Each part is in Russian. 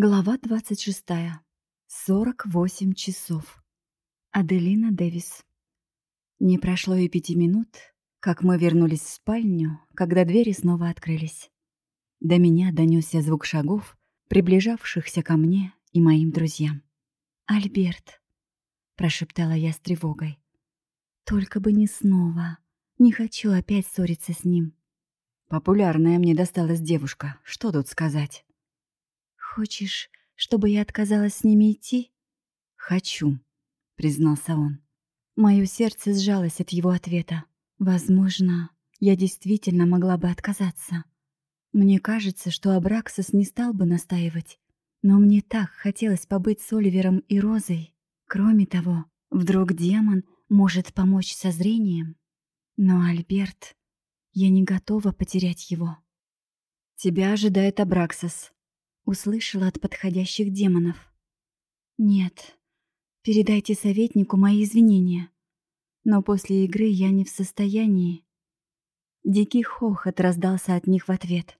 Глава 26. 48 часов. Аделина Дэвис. Не прошло и пяти минут, как мы вернулись в спальню, когда двери снова открылись. До меня донесся звук шагов, приближавшихся ко мне и моим друзьям. «Альберт», — прошептала я с тревогой, — «только бы не снова. Не хочу опять ссориться с ним». Популярная мне досталась девушка, что тут сказать? «Хочешь, чтобы я отказалась с ними идти?» «Хочу», — признался он. Мое сердце сжалось от его ответа. Возможно, я действительно могла бы отказаться. Мне кажется, что Абраксос не стал бы настаивать. Но мне так хотелось побыть с Оливером и Розой. Кроме того, вдруг демон может помочь со зрением. Но Альберт... Я не готова потерять его. «Тебя ожидает Абраксос», услышала от подходящих демонов. «Нет, передайте советнику мои извинения. Но после игры я не в состоянии». Дикий хохот раздался от них в ответ.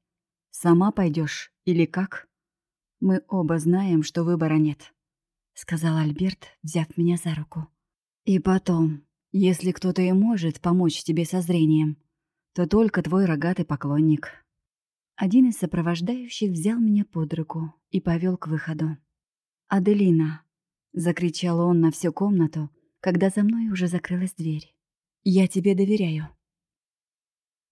«Сама пойдешь или как?» «Мы оба знаем, что выбора нет», — сказал Альберт, взяв меня за руку. «И потом, если кто-то и может помочь тебе со зрением, то только твой рогатый поклонник». Один из сопровождающих взял меня под руку и повел к выходу. «Аделина!» — закричал он на всю комнату, когда за мной уже закрылась дверь. «Я тебе доверяю».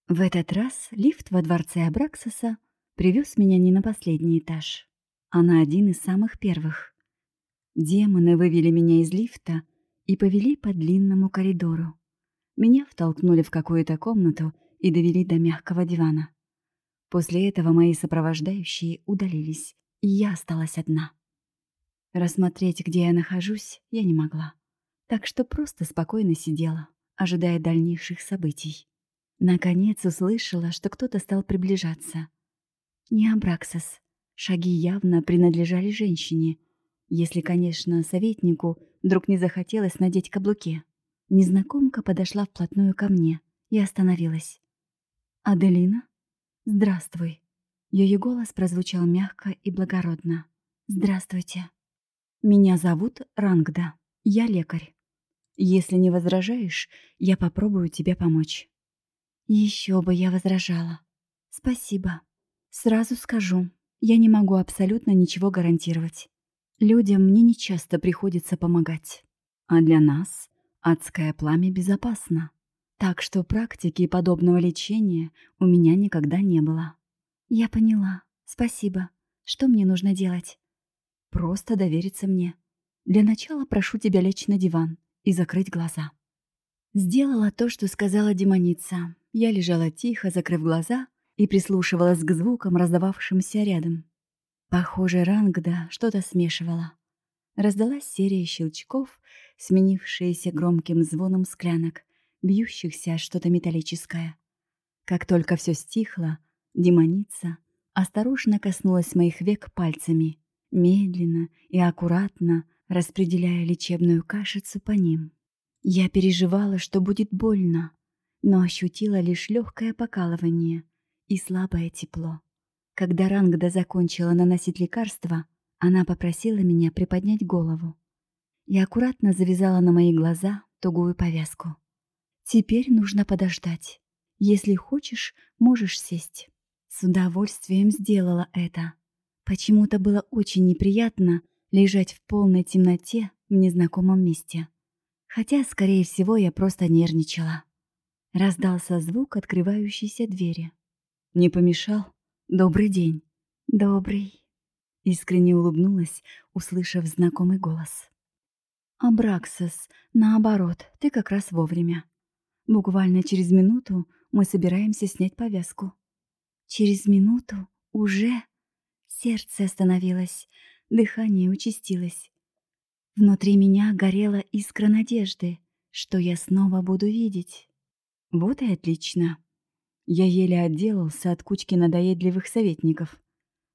В этот раз лифт во дворце Абраксоса привез меня не на последний этаж, а на один из самых первых. Демоны вывели меня из лифта и повели по длинному коридору. Меня втолкнули в какую-то комнату и довели до мягкого дивана. После этого мои сопровождающие удалились, и я осталась одна. Рассмотреть, где я нахожусь, я не могла, так что просто спокойно сидела, ожидая дальнейших событий. Наконец услышала, что кто-то стал приближаться. Не Абраксос. Шаги явно принадлежали женщине, если, конечно, советнику вдруг не захотелось надеть каблуки. Незнакомка подошла вплотную ко мне и остановилась. «Аделина?» «Здравствуй». Ее голос прозвучал мягко и благородно. «Здравствуйте. Меня зовут Рангда. Я лекарь. Если не возражаешь, я попробую тебе помочь». Еще бы я возражала. «Спасибо. Сразу скажу, я не могу абсолютно ничего гарантировать. Людям мне не часто приходится помогать. А для нас адское пламя безопасно. Так что практики подобного лечения у меня никогда не было. Я поняла. Спасибо. Что мне нужно делать? Просто довериться мне. Для начала прошу тебя лечь на диван и закрыть глаза. Сделала то, что сказала демоница. Я лежала тихо, закрыв глаза, и прислушивалась к звукам, раздававшимся рядом. Похоже, Рангда что-то смешивала. Раздалась серия щелчков, сменившиеся громким звоном склянок бьющихся о что-то металлическое. Как только все стихло, демоница осторожно коснулась моих век пальцами, медленно и аккуратно распределяя лечебную кашицу по ним. Я переживала, что будет больно, но ощутила лишь легкое покалывание и слабое тепло. Когда Рангда закончила наносить лекарство, она попросила меня приподнять голову и аккуратно завязала на мои глаза тугую повязку. Теперь нужно подождать. Если хочешь, можешь сесть. С удовольствием сделала это. Почему-то было очень неприятно лежать в полной темноте в незнакомом месте. Хотя, скорее всего, я просто нервничала. Раздался звук открывающейся двери. «Не помешал? Добрый день!» «Добрый!» Искренне улыбнулась, услышав знакомый голос. «Абраксос, наоборот, ты как раз вовремя. Буквально через минуту мы собираемся снять повязку. Через минуту уже сердце остановилось, дыхание участилось. Внутри меня горела искра надежды, что я снова буду видеть. Вот и отлично. Я еле отделался от кучки надоедливых советников.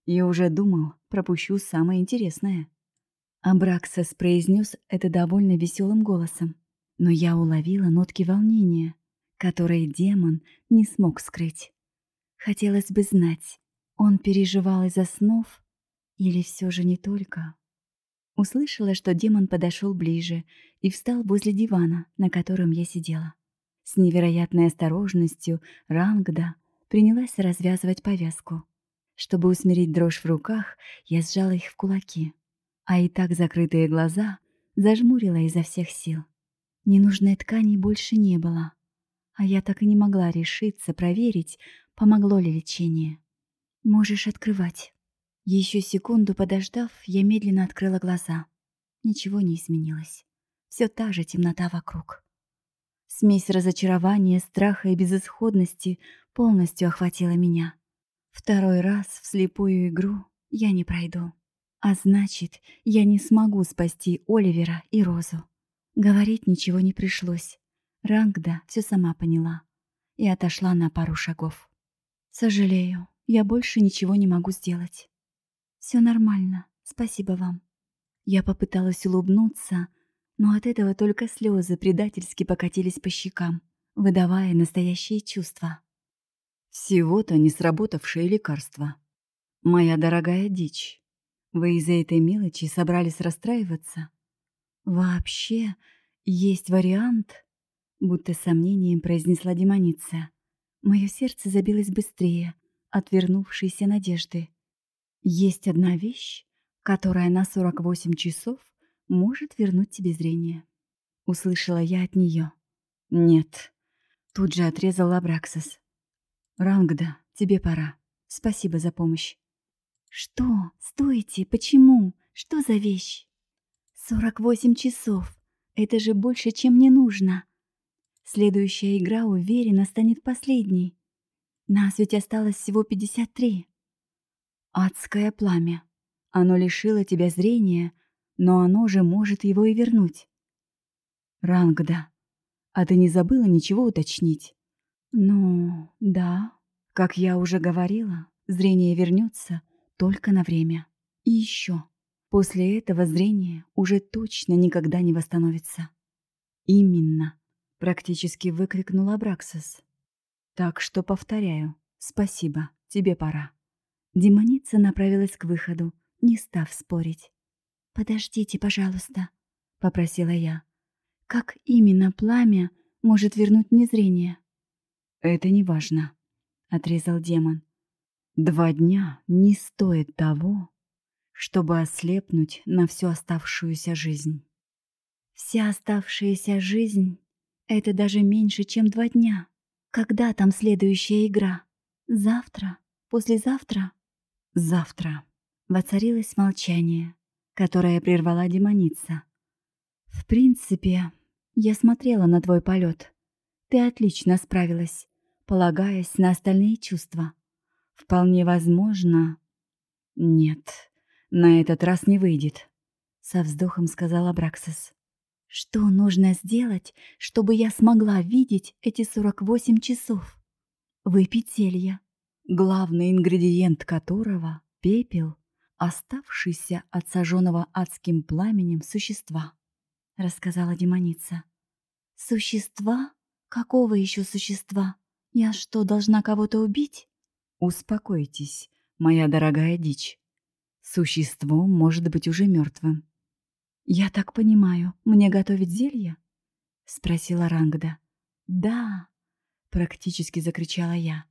Я уже думал, пропущу самое интересное. Абраксас произнес это довольно веселым голосом но я уловила нотки волнения, которые демон не смог скрыть. Хотелось бы знать, он переживал из-за снов Или все же не только? Услышала, что демон подошел ближе и встал возле дивана, на котором я сидела. С невероятной осторожностью Рангда принялась развязывать повязку. Чтобы усмирить дрожь в руках, я сжала их в кулаки, а и так закрытые глаза зажмурила изо всех сил. Ненужной ткани больше не было, а я так и не могла решиться проверить, помогло ли лечение. «Можешь открывать». Еще секунду подождав, я медленно открыла глаза. Ничего не изменилось. Все та же темнота вокруг. Смесь разочарования, страха и безысходности полностью охватила меня. Второй раз в слепую игру я не пройду. А значит, я не смогу спасти Оливера и Розу. Говорить ничего не пришлось. Рангда все сама поняла и отошла на пару шагов. «Сожалею, я больше ничего не могу сделать». Все нормально, спасибо вам». Я попыталась улыбнуться, но от этого только слезы предательски покатились по щекам, выдавая настоящие чувства. «Всего-то не сработавшее лекарство. Моя дорогая дичь, вы из-за этой мелочи собрались расстраиваться?» «Вообще, есть вариант?» Будто сомнением произнесла демоница. Мое сердце забилось быстрее, отвернувшейся надежды. Есть одна вещь, которая на 48 часов может вернуть тебе зрение. Услышала я от нее. Нет. Тут же отрезал Абраксас. Рангда, тебе пора. Спасибо за помощь. Что? Стойте, почему? Что за вещь? 48 часов. Это же больше, чем мне нужно. Следующая игра уверенно станет последней. Нас ведь осталось всего 53. Адское пламя. Оно лишило тебя зрения, но оно же может его и вернуть. Рангда, а ты не забыла ничего уточнить? Ну, да. Как я уже говорила, зрение вернется только на время. И еще. После этого зрение уже точно никогда не восстановится. Именно. Практически выкрикнул Абраксас. Так что повторяю, спасибо, тебе пора. Демоница направилась к выходу, не став спорить. «Подождите, пожалуйста», — попросила я. «Как именно пламя может вернуть мне зрение?» «Это не важно», — отрезал демон. «Два дня не стоит того, чтобы ослепнуть на всю оставшуюся жизнь». «Вся оставшаяся жизнь — это даже меньше, чем два дня. Когда там следующая игра? Завтра? Послезавтра?» Завтра. Воцарилось молчание, которое прервала демоница. В принципе, я смотрела на твой полет. Ты отлично справилась, полагаясь на остальные чувства. Вполне возможно... Нет, на этот раз не выйдет, со вздохом сказала Браксис. Что нужно сделать, чтобы я смогла видеть эти 48 часов? Выпить зелье главный ингредиент которого — пепел, оставшийся от сожженного адским пламенем существа, — рассказала демоница. «Существа? Какого еще существа? Я что, должна кого-то убить?» «Успокойтесь, моя дорогая дичь. Существо может быть уже мертвым. «Я так понимаю, мне готовить зелье?» — спросила Рангда. «Да!» — практически закричала я.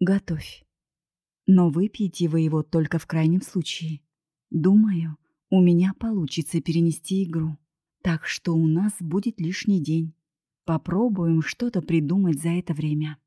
Готовь. Но выпейте вы его только в крайнем случае. Думаю, у меня получится перенести игру. Так что у нас будет лишний день. Попробуем что-то придумать за это время.